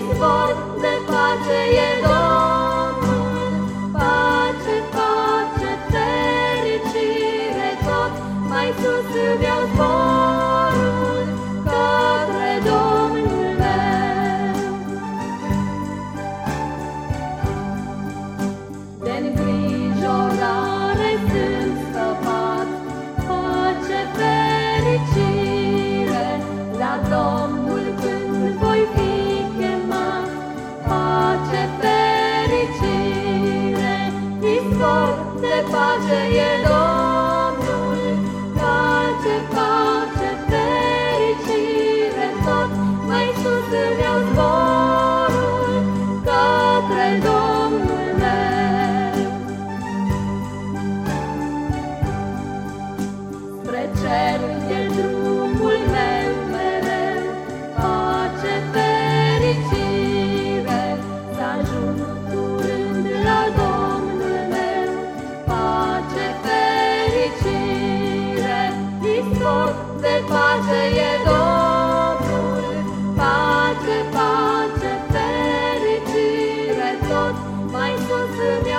wodne pacze jego. 着也。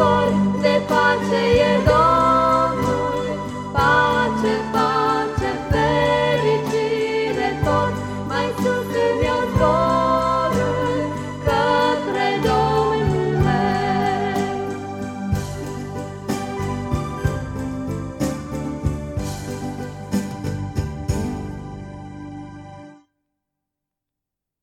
izvor de pace e Domnul.